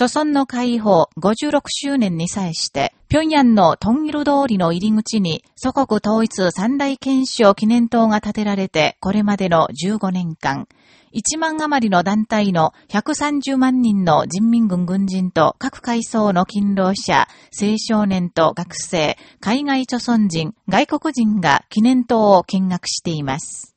著村の解放56周年に際して、平壌のトンギル通りの入り口に祖国統一三大憲章記念塔が建てられて、これまでの15年間、1万余りの団体の130万人の人民軍軍人と各階層の勤労者、青少年と学生、海外著村人、外国人が記念塔を見学しています。